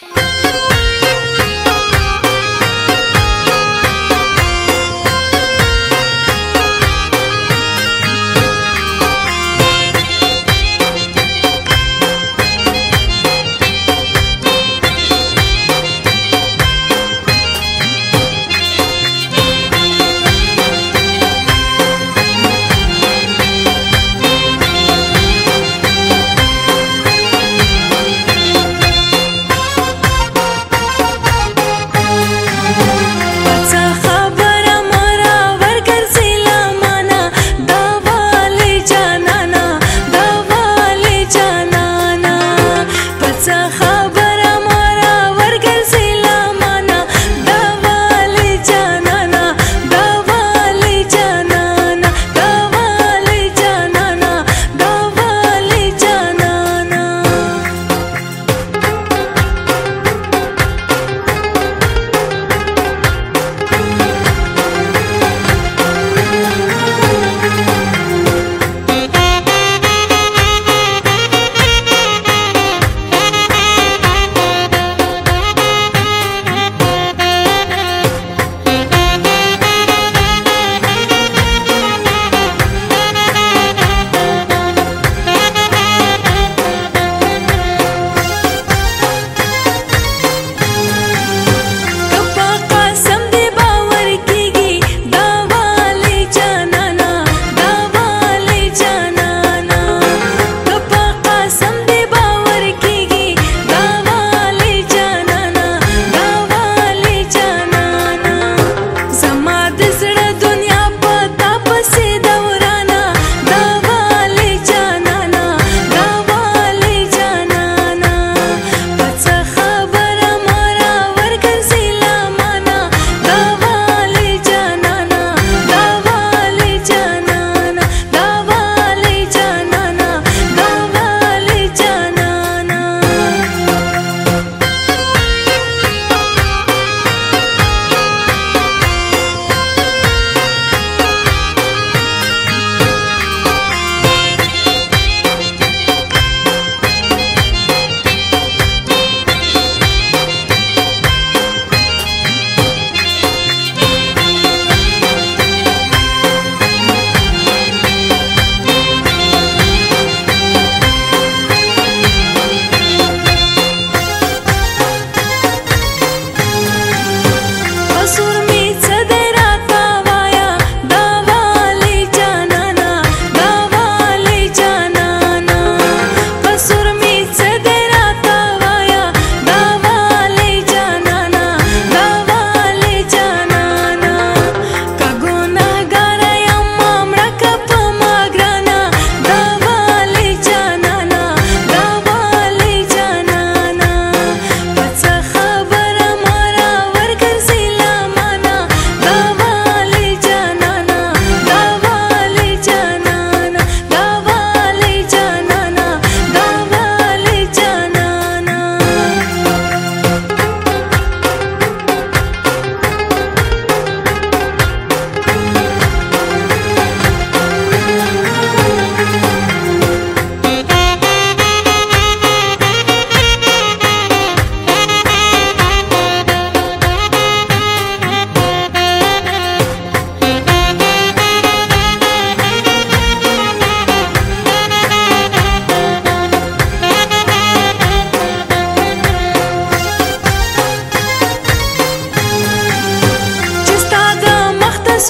Bye. 着。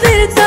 spirits